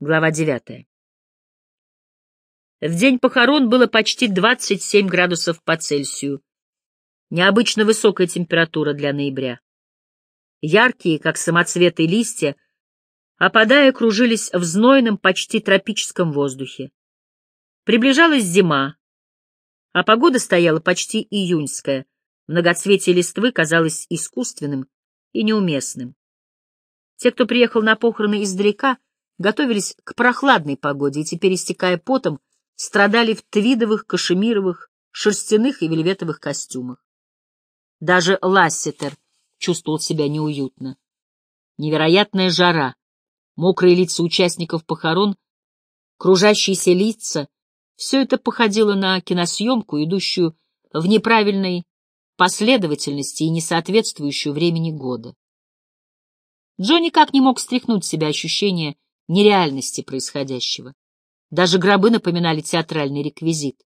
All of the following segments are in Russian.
Глава девятая. В день похорон было почти 27 градусов по Цельсию. Необычно высокая температура для ноября. Яркие, как самоцветы листья, опадая, кружились в знойном, почти тропическом воздухе. Приближалась зима, а погода стояла почти июньская. Многоцветие листвы казалось искусственным и неуместным. Те, кто приехал на похороны издалека, готовились к прохладной погоде и теперь, истекая потом, страдали в твидовых, кашемировых, шерстяных и вельветовых костюмах. Даже Лассетер чувствовал себя неуютно. Невероятная жара, мокрые лица участников похорон, кружащиеся лица — все это походило на киносъемку, идущую в неправильной последовательности и несоответствующую времени года. Джо никак не мог стряхнуть себя ощущение нереальности происходящего. Даже гробы напоминали театральный реквизит.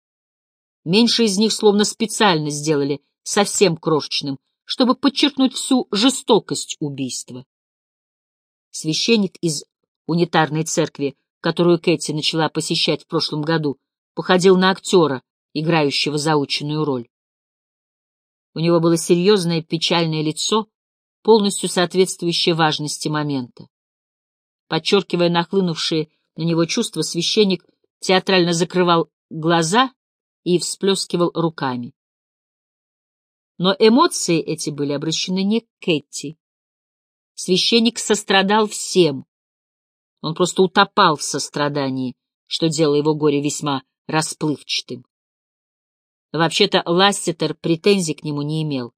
Меньше из них словно специально сделали совсем крошечным, чтобы подчеркнуть всю жестокость убийства. Священник из унитарной церкви, которую Кэти начала посещать в прошлом году, походил на актера, играющего заученную роль. У него было серьезное печальное лицо, полностью соответствующее важности момента. Подчеркивая нахлынувшие на него чувства, священник театрально закрывал глаза и всплескивал руками. Но эмоции эти были обращены не к Кэти. Священник сострадал всем. Он просто утопал в сострадании, что делало его горе весьма расплывчатым. Вообще-то Лассетер претензий к нему не имел.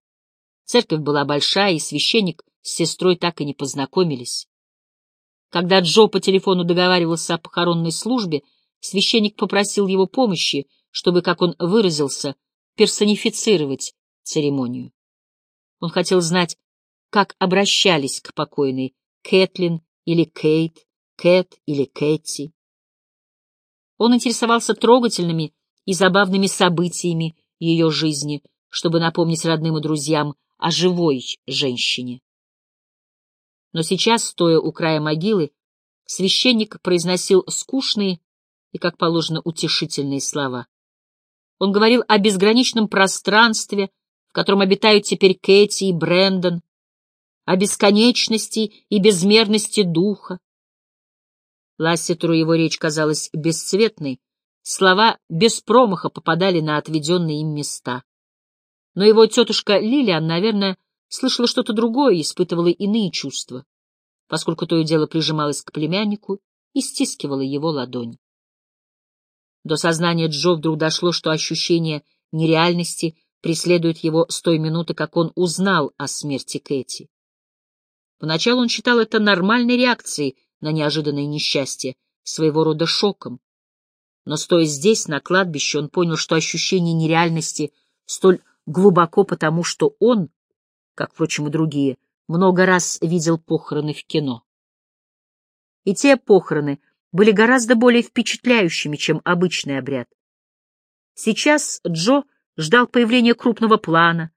Церковь была большая, и священник с сестрой так и не познакомились. Когда Джо по телефону договаривался о похоронной службе, священник попросил его помощи, чтобы, как он выразился, персонифицировать церемонию. Он хотел знать, как обращались к покойной Кэтлин или Кейт, Кэт или Кэти. Он интересовался трогательными и забавными событиями ее жизни, чтобы напомнить родным и друзьям о живой женщине. Но сейчас, стоя у края могилы, священник произносил скучные и, как положено, утешительные слова. Он говорил о безграничном пространстве, в котором обитают теперь Кэти и Брэндон, о бесконечности и безмерности духа. Лассетеру его речь казалась бесцветной, слова без промаха попадали на отведенные им места. Но его тетушка Лилиан, наверное, слышала что-то другое и испытывала иные чувства, поскольку то и дело прижималась к племяннику и стискивала его ладонь. До сознания Джо вдруг дошло, что ощущение нереальности преследует его с той минуты, как он узнал о смерти Кэти. Поначалу он считал это нормальной реакцией на неожиданное несчастье, своего рода шоком. Но стоя здесь, на кладбище, он понял, что ощущение нереальности столь глубоко потому, что он, как, впрочем, и другие, много раз видел похороны в кино. И те похороны были гораздо более впечатляющими, чем обычный обряд. Сейчас Джо ждал появления крупного плана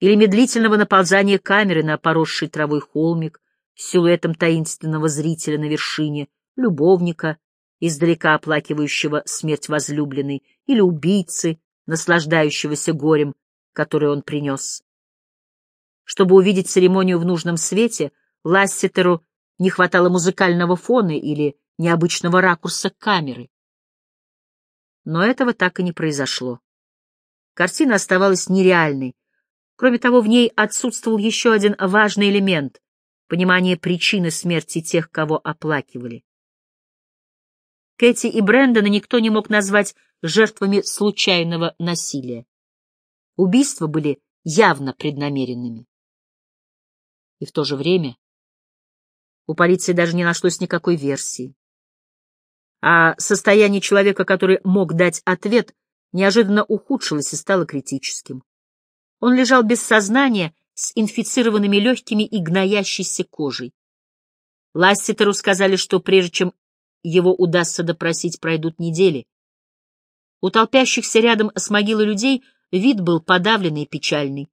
или медлительного наползания камеры на поросший травой холмик с силуэтом таинственного зрителя на вершине, любовника, издалека оплакивающего смерть возлюбленной, или убийцы, наслаждающегося горем, которое он принес. Чтобы увидеть церемонию в нужном свете, Лассетеру не хватало музыкального фона или необычного ракурса камеры. Но этого так и не произошло. Картина оставалась нереальной. Кроме того, в ней отсутствовал еще один важный элемент — понимание причины смерти тех, кого оплакивали. Кэти и Брэндона никто не мог назвать жертвами случайного насилия. Убийства были явно преднамеренными. И в то же время у полиции даже не нашлось никакой версии. А состояние человека, который мог дать ответ, неожиданно ухудшилось и стало критическим. Он лежал без сознания, с инфицированными легкими и гноящейся кожей. Лассетеру сказали, что прежде чем его удастся допросить, пройдут недели. У толпящихся рядом с могилой людей вид был подавленный и печальный.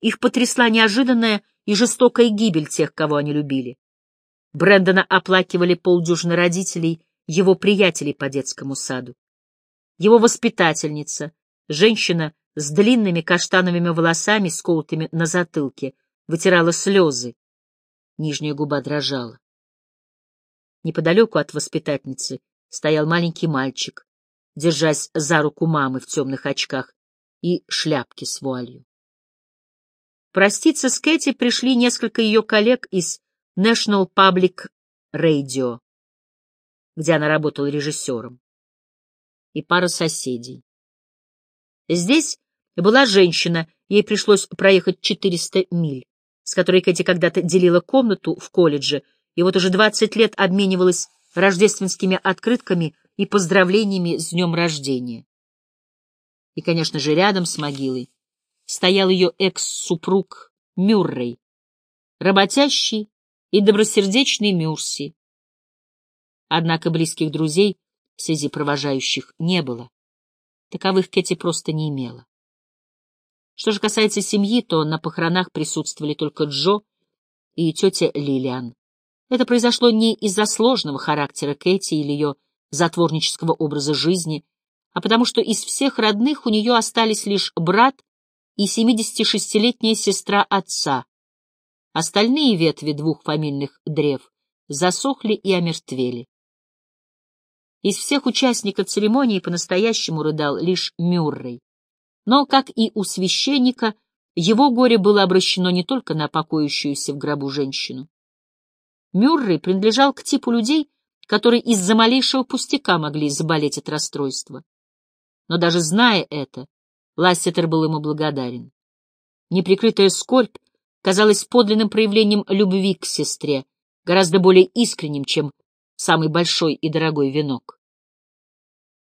Их потрясла неожиданная и жестокая гибель тех, кого они любили. Брэндона оплакивали полдюжины родителей, его приятелей по детскому саду. Его воспитательница, женщина с длинными каштановыми волосами, сколотыми на затылке, вытирала слезы. Нижняя губа дрожала. Неподалеку от воспитательницы стоял маленький мальчик, держась за руку мамы в темных очках и шляпке с вуалью. Проститься с Кэти пришли несколько ее коллег из National Public Radio, где она работала режиссером, и пара соседей. Здесь была женщина, ей пришлось проехать 400 миль, с которой Кэти когда-то делила комнату в колледже, и вот уже 20 лет обменивалась рождественскими открытками и поздравлениями с днем рождения. И, конечно же, рядом с могилой стоял ее экс-супруг Мюррей, работящий и добросердечный Мюрси. Однако близких друзей среди провожающих не было. Таковых Кэти просто не имела. Что же касается семьи, то на похоронах присутствовали только Джо и тетя Лилиан. Это произошло не из-за сложного характера Кэти или ее затворнического образа жизни, а потому что из всех родных у нее остались лишь брат и 76-летняя сестра отца. Остальные ветви двух фамильных древ засохли и омертвели. Из всех участников церемонии по-настоящему рыдал лишь Мюррей. Но, как и у священника, его горе было обращено не только на покоящуюся в гробу женщину. Мюррей принадлежал к типу людей, которые из-за малейшего пустяка могли заболеть от расстройства. Но даже зная это, Лассетер был ему благодарен. Неприкрытая скорбь казалась подлинным проявлением любви к сестре, гораздо более искренним, чем самый большой и дорогой венок.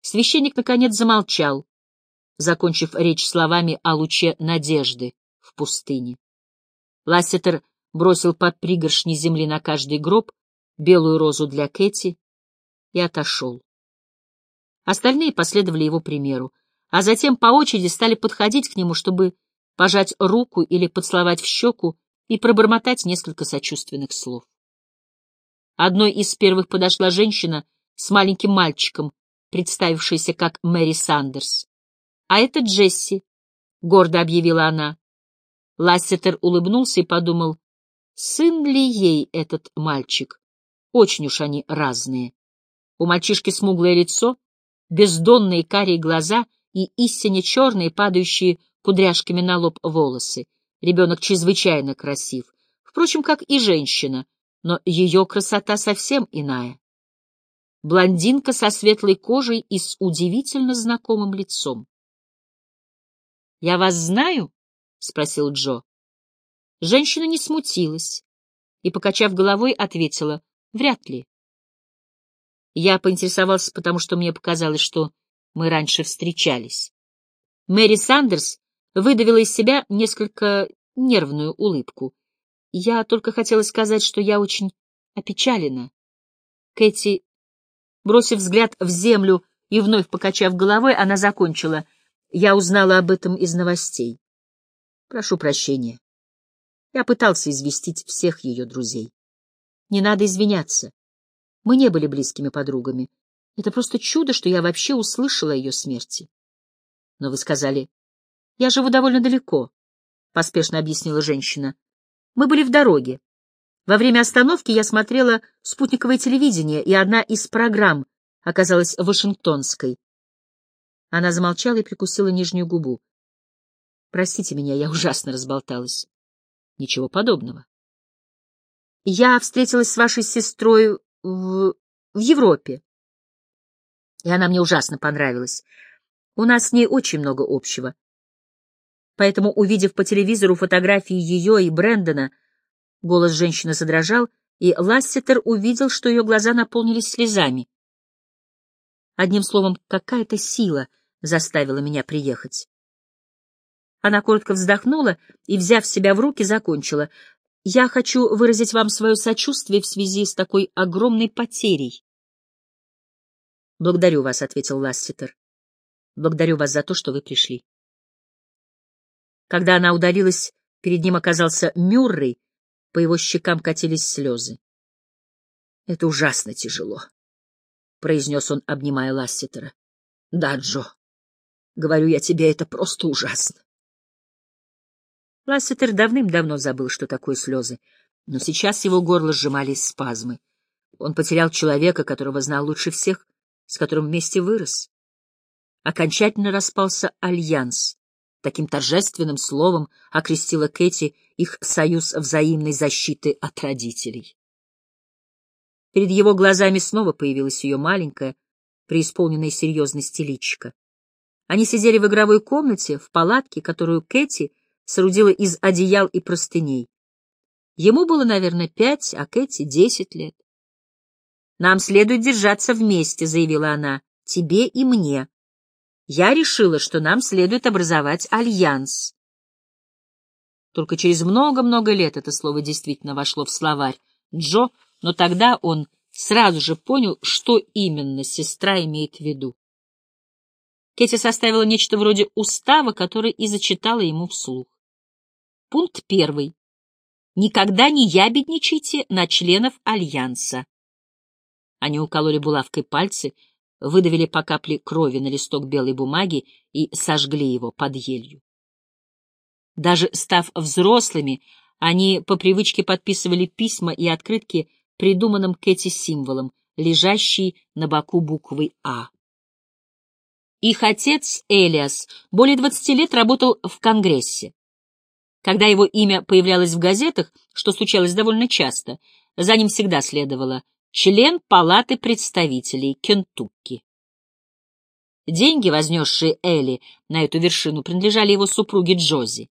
Священник, наконец, замолчал, закончив речь словами о луче надежды в пустыне. Лассетер бросил по пригоршни земли на каждый гроб белую розу для Кэти и отошел. Остальные последовали его примеру а затем по очереди стали подходить к нему, чтобы пожать руку или поцеловать в щеку и пробормотать несколько сочувственных слов. Одной из первых подошла женщина с маленьким мальчиком, представившаяся как Мэри Сандерс. «А это Джесси», — гордо объявила она. Лассетер улыбнулся и подумал, сын ли ей этот мальчик? Очень уж они разные. У мальчишки смуглое лицо, бездонные карие глаза — и истине черные, падающие кудряшками на лоб волосы. Ребенок чрезвычайно красив, впрочем, как и женщина, но ее красота совсем иная. Блондинка со светлой кожей и с удивительно знакомым лицом. «Я вас знаю?» — спросил Джо. Женщина не смутилась и, покачав головой, ответила «Вряд ли». Я поинтересовался, потому что мне показалось, что мы раньше встречались. Мэри Сандерс выдавила из себя несколько нервную улыбку. Я только хотела сказать, что я очень опечалена. Кэти, бросив взгляд в землю и вновь покачав головой, она закончила. Я узнала об этом из новостей. Прошу прощения. Я пытался известить всех ее друзей. Не надо извиняться. Мы не были близкими подругами. Это просто чудо, что я вообще услышала о ее смерти. Но вы сказали, я живу довольно далеко, — поспешно объяснила женщина. Мы были в дороге. Во время остановки я смотрела спутниковое телевидение, и одна из программ оказалась вашингтонской. Она замолчала и прикусила нижнюю губу. Простите меня, я ужасно разболталась. Ничего подобного. Я встретилась с вашей сестрой в, в Европе и она мне ужасно понравилась. У нас с ней очень много общего. Поэтому, увидев по телевизору фотографии ее и Брэндона, голос женщины задрожал, и Лассетер увидел, что ее глаза наполнились слезами. Одним словом, какая-то сила заставила меня приехать. Она коротко вздохнула и, взяв себя в руки, закончила. «Я хочу выразить вам свое сочувствие в связи с такой огромной потерей. «Благодарю вас», — ответил Ласситер. «Благодарю вас за то, что вы пришли». Когда она удалилась, перед ним оказался Мюррей, по его щекам катились слезы. Это ужасно тяжело, — произнес он, обнимая Ласситера. — Да, Джо, говорю я тебе, это просто ужасно. Ласситер давным-давно забыл, что такое слезы, но сейчас его горло сжимались спазмы. Он потерял человека, которого знал лучше всех, с которым вместе вырос. Окончательно распался альянс. Таким торжественным словом окрестила Кэти их союз взаимной защиты от родителей. Перед его глазами снова появилась ее маленькая, преисполненная серьезности личика. Они сидели в игровой комнате, в палатке, которую Кэти соорудила из одеял и простыней. Ему было, наверное, пять, а Кэти — десять лет. «Нам следует держаться вместе», — заявила она, — «тебе и мне. Я решила, что нам следует образовать альянс». Только через много-много лет это слово действительно вошло в словарь Джо, но тогда он сразу же понял, что именно сестра имеет в виду. Кетти составила нечто вроде устава, который и зачитала ему вслух. Пункт первый. Никогда не ябедничайте на членов Альянса. Они укололи булавкой пальцы, выдавили по капле крови на листок белой бумаги и сожгли его под елью. Даже став взрослыми, они по привычке подписывали письма и открытки придуманным Кэти символом, лежащий на боку буквы «А». Их отец, Элиас, более 20 лет работал в Конгрессе. Когда его имя появлялось в газетах, что случалось довольно часто, за ним всегда следовало член Палаты представителей Кентукки. Деньги, вознесшие Элли на эту вершину, принадлежали его супруге Джози.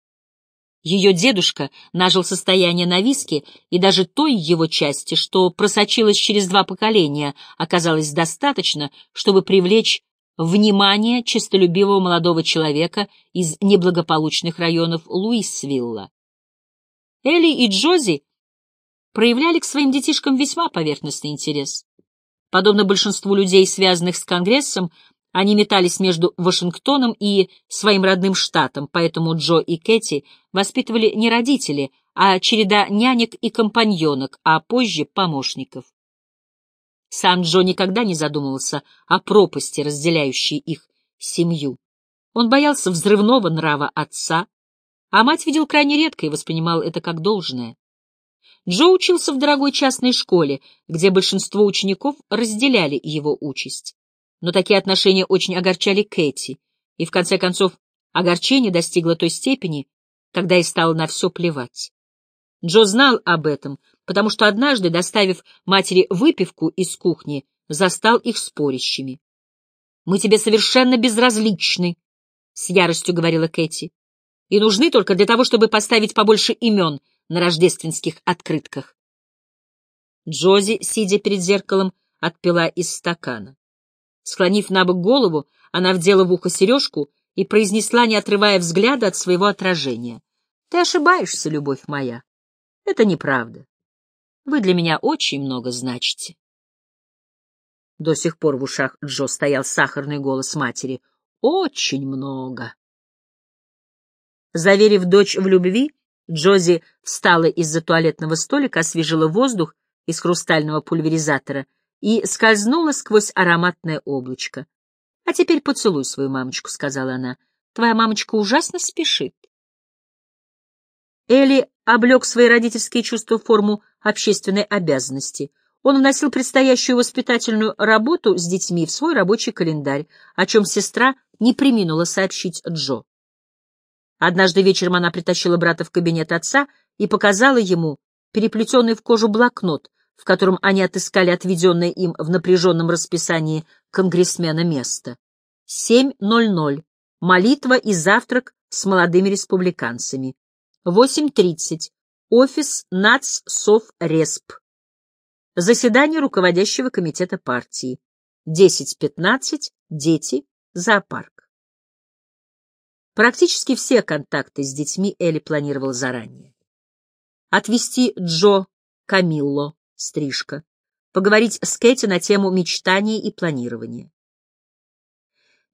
Ее дедушка нажил состояние на виске, и даже той его части, что просочилось через два поколения, оказалось достаточно, чтобы привлечь внимание честолюбивого молодого человека из неблагополучных районов Луисвилла. Элли и Джози проявляли к своим детишкам весьма поверхностный интерес. Подобно большинству людей, связанных с Конгрессом, они метались между Вашингтоном и своим родным штатом, поэтому Джо и Кэти воспитывали не родители, а череда нянек и компаньонок, а позже помощников. Сам Джо никогда не задумывался о пропасти, разделяющей их семью. Он боялся взрывного нрава отца, а мать видел крайне редко и воспринимал это как должное. Джо учился в дорогой частной школе, где большинство учеников разделяли его участь но такие отношения очень огорчали Кэти, и в конце концов огорчение достигло той степени, когда и стало на все плевать. Джо знал об этом, потому что однажды, доставив матери выпивку из кухни, застал их спорящими. «Мы тебе совершенно безразличны», — с яростью говорила Кэти, «и нужны только для того, чтобы поставить побольше имен на рождественских открытках». Джози, сидя перед зеркалом, отпила из стакана. Склонив на бок голову, она вдела в ухо сережку и произнесла, не отрывая взгляда от своего отражения. — Ты ошибаешься, любовь моя. Это неправда. Вы для меня очень много значите. До сих пор в ушах Джо стоял сахарный голос матери. «Очень много». Заверив дочь в любви, Джози встала из-за туалетного столика, освежила воздух из хрустального пульверизатора — и скользнула сквозь ароматное облачко. — А теперь поцелуй свою мамочку, — сказала она. — Твоя мамочка ужасно спешит. Элли облег свои родительские чувства в форму общественной обязанности. Он вносил предстоящую воспитательную работу с детьми в свой рабочий календарь, о чем сестра не приминула сообщить Джо. Однажды вечером она притащила брата в кабинет отца и показала ему переплетенный в кожу блокнот, в котором они отыскали отведенное им в напряженном расписании конгрессмена место. 7.00. Молитва и завтрак с молодыми республиканцами. 8.30. Офис НАЦ РЕСП. Заседание руководящего комитета партии. 10.15. Дети. Зоопарк. Практически все контакты с детьми Элли планировал заранее. Отвести Джо Камилло стрижка, поговорить с Кэти на тему мечтания и планирования.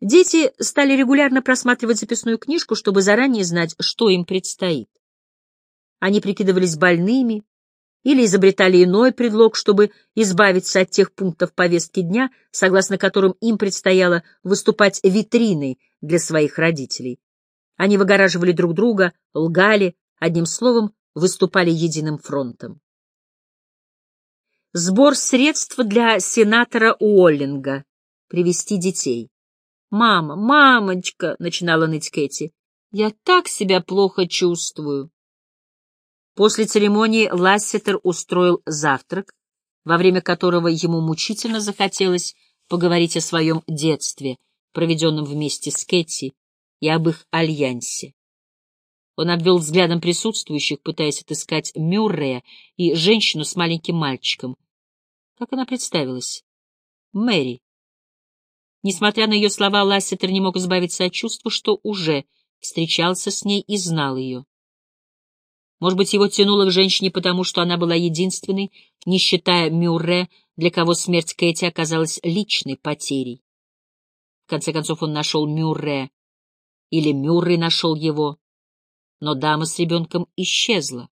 Дети стали регулярно просматривать записную книжку, чтобы заранее знать, что им предстоит. Они прикидывались больными или изобретали иной предлог, чтобы избавиться от тех пунктов повестки дня, согласно которым им предстояло выступать витриной для своих родителей. Они выгораживали друг друга, лгали, одним словом, выступали единым фронтом. Сбор средств для сенатора Уоллинга. Привести детей. «Мама, мамочка!» — начинала ныть Кэти. «Я так себя плохо чувствую». После церемонии Лассетер устроил завтрак, во время которого ему мучительно захотелось поговорить о своем детстве, проведенном вместе с Кэти, и об их альянсе. Он обвел взглядом присутствующих, пытаясь отыскать Мюррея и женщину с маленьким мальчиком. Как она представилась? Мэри. Несмотря на ее слова, Лассетер не мог избавиться от чувства, что уже встречался с ней и знал ее. Может быть, его тянуло к женщине потому, что она была единственной, не считая Мюрре, для кого смерть Кэти оказалась личной потерей. В конце концов, он нашел Мюрре, или Мюррей нашел его, но дама с ребенком исчезла.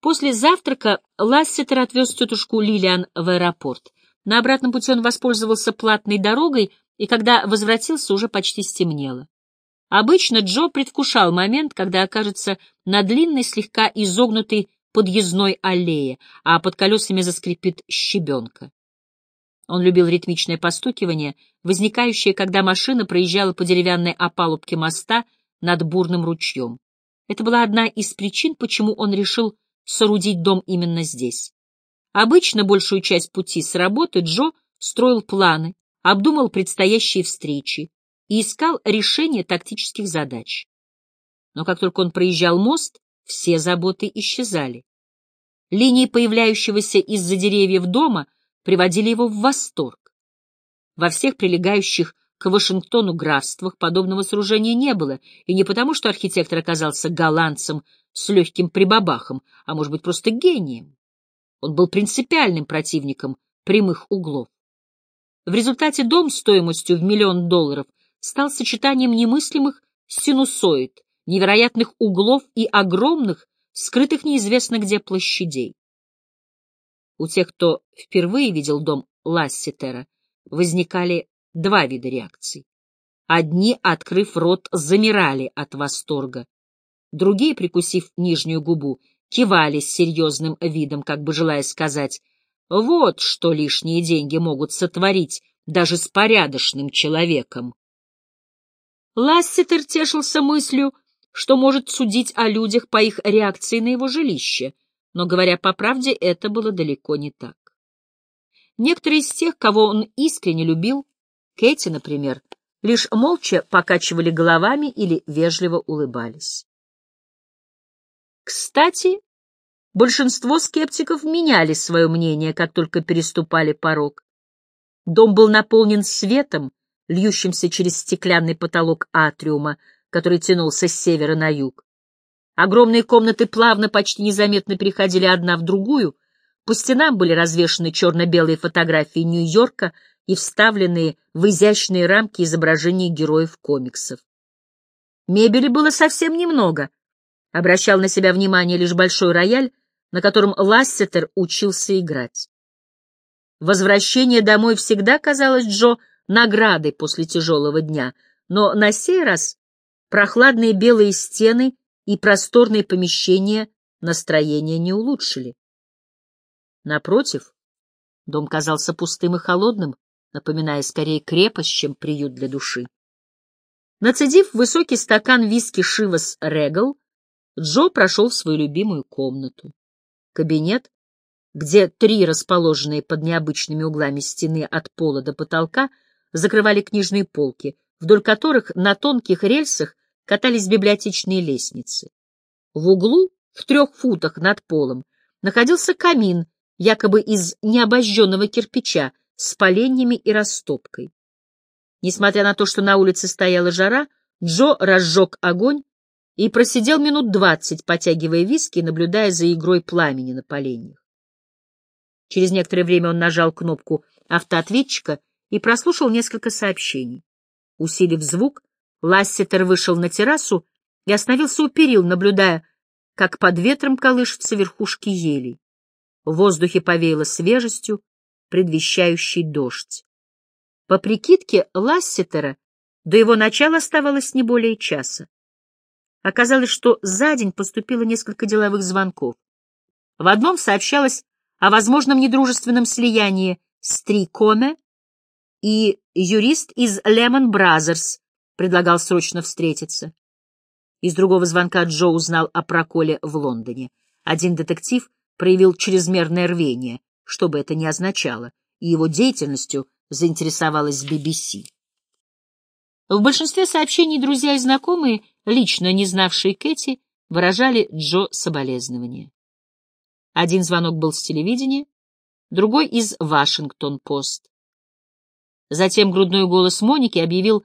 После завтрака Лассетер отвез тетушку Лилиан в аэропорт. На обратном пути он воспользовался платной дорогой, и когда возвратился, уже почти стемнело. Обычно Джо предвкушал момент, когда окажется на длинной, слегка изогнутой подъездной аллее, а под колесами заскрипит щебенка. Он любил ритмичное постукивание, возникающее, когда машина проезжала по деревянной опалубке моста над бурным ручьем. Это была одна из причин, почему он решил соорудить дом именно здесь. Обычно большую часть пути с работы Джо строил планы, обдумал предстоящие встречи и искал решение тактических задач. Но как только он проезжал мост, все заботы исчезали. Линии появляющегося из-за деревьев дома приводили его в восторг. Во всех прилегающих к Вашингтону графствах подобного сооружения не было, и не потому, что архитектор оказался голландцем с легким прибабахом, а может быть просто гением. Он был принципиальным противником прямых углов. В результате дом стоимостью в миллион долларов стал сочетанием немыслимых синусоид, невероятных углов и огромных, скрытых неизвестно где площадей. У тех, кто впервые видел дом Ласситера, возникали два вида реакций. Одни, открыв рот, замирали от восторга. Другие, прикусив нижнюю губу, кивали с серьезным видом, как бы желая сказать, вот что лишние деньги могут сотворить даже с порядочным человеком. Ласситер тешился мыслью, что может судить о людях по их реакции на его жилище — но, говоря по правде, это было далеко не так. Некоторые из тех, кого он искренне любил, Кэти, например, лишь молча покачивали головами или вежливо улыбались. Кстати, большинство скептиков меняли свое мнение, как только переступали порог. Дом был наполнен светом, льющимся через стеклянный потолок атриума, который тянулся с севера на юг. Огромные комнаты плавно, почти незаметно переходили одна в другую. По стенам были развешаны черно-белые фотографии Нью-Йорка и вставленные в изящные рамки изображения героев комиксов. Мебели было совсем немного. Обращал на себя внимание лишь большой рояль, на котором Лассетер учился играть. Возвращение домой всегда казалось Джо наградой после тяжелого дня, но на сей раз прохладные белые стены и просторные помещения настроение не улучшили. Напротив, дом казался пустым и холодным, напоминая скорее крепость, чем приют для души. Нацедив высокий стакан виски Шивас Регал, Джо прошел в свою любимую комнату. Кабинет, где три расположенные под необычными углами стены от пола до потолка закрывали книжные полки, вдоль которых на тонких рельсах катались библиотечные лестницы. В углу, в трех футах над полом, находился камин, якобы из необожженного кирпича, с поленьями и растопкой. Несмотря на то, что на улице стояла жара, Джо разжег огонь и просидел минут двадцать, потягивая виски наблюдая за игрой пламени на поленьях. Через некоторое время он нажал кнопку автоответчика и прослушал несколько сообщений. Усилив звук, Лассетер вышел на террасу и остановился у перил, наблюдая, как под ветром колышутся верхушки елей. В воздухе повеяло свежестью, предвещающей дождь. По прикидке Лассетера до его начала оставалось не более часа. Оказалось, что за день поступило несколько деловых звонков. В одном сообщалось о возможном недружественном слиянии с Трикоме, и юрист из Lehman Brothers предлагал срочно встретиться. Из другого звонка Джо узнал о проколе в Лондоне. Один детектив проявил чрезмерное рвение, что бы это ни означало, и его деятельностью заинтересовалась BBC. В большинстве сообщений друзья и знакомые, лично не знавшие Кэти, выражали Джо соболезнования. Один звонок был с телевидения, другой — из Вашингтон-Пост. Затем грудной голос Моники объявил,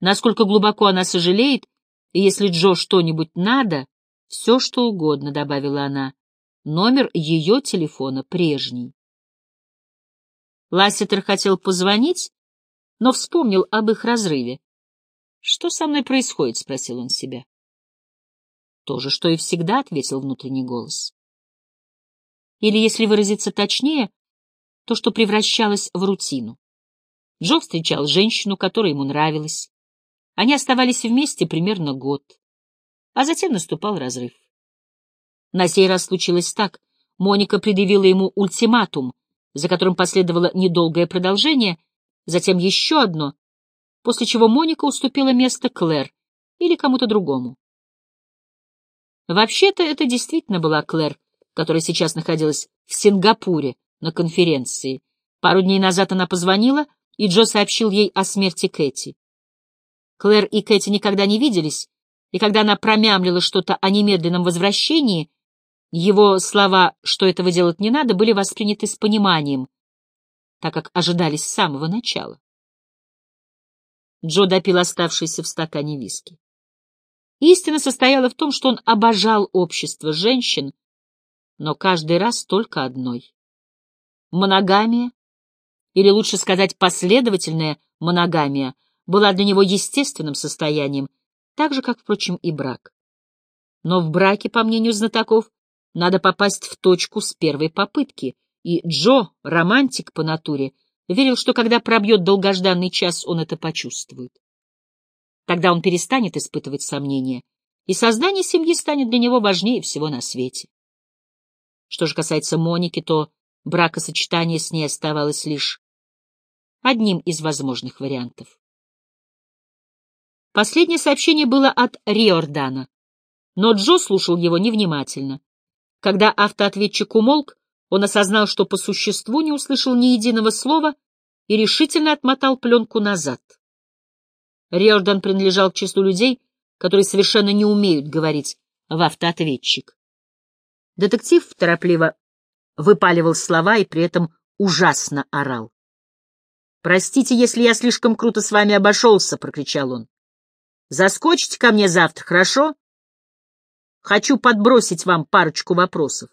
насколько глубоко она сожалеет, и если Джо что-нибудь надо, все что угодно, — добавила она. Номер ее телефона прежний. Лассетер хотел позвонить, но вспомнил об их разрыве. «Что со мной происходит?» — спросил он себя. «То же, что и всегда», — ответил внутренний голос. Или, если выразиться точнее, то, что превращалось в рутину. Джо встречал женщину, которая ему нравилась. Они оставались вместе примерно год. А затем наступал разрыв. На сей раз случилось так. Моника предъявила ему ультиматум, за которым последовало недолгое продолжение, затем еще одно, после чего Моника уступила место Клэр или кому-то другому. Вообще-то это действительно была Клэр, которая сейчас находилась в Сингапуре на конференции. Пару дней назад она позвонила, и Джо сообщил ей о смерти Кэти. Клэр и Кэти никогда не виделись, и когда она промямлила что-то о немедленном возвращении, его слова, что этого делать не надо, были восприняты с пониманием, так как ожидались с самого начала. Джо допил оставшийся в стакане виски. Истина состояла в том, что он обожал общество женщин, но каждый раз только одной. Моногамия, или лучше сказать последовательная моногамия, была для него естественным состоянием, так же, как, впрочем, и брак. Но в браке, по мнению знатоков, надо попасть в точку с первой попытки — и Джо, романтик по натуре, верил, что когда пробьет долгожданный час, он это почувствует. Тогда он перестанет испытывать сомнения, и создание семьи станет для него важнее всего на свете. Что же касается Моники, то бракосочетание с ней оставалось лишь одним из возможных вариантов. Последнее сообщение было от Риордана, но Джо слушал его невнимательно. Когда автоответчик умолк, он осознал, что по существу не услышал ни единого слова и решительно отмотал пленку назад. Риордан принадлежал к числу людей, которые совершенно не умеют говорить в автоответчик. Детектив торопливо выпаливал слова и при этом ужасно орал. «Простите, если я слишком круто с вами обошелся», — прокричал он. «Заскочите ко мне завтра, хорошо? Хочу подбросить вам парочку вопросов».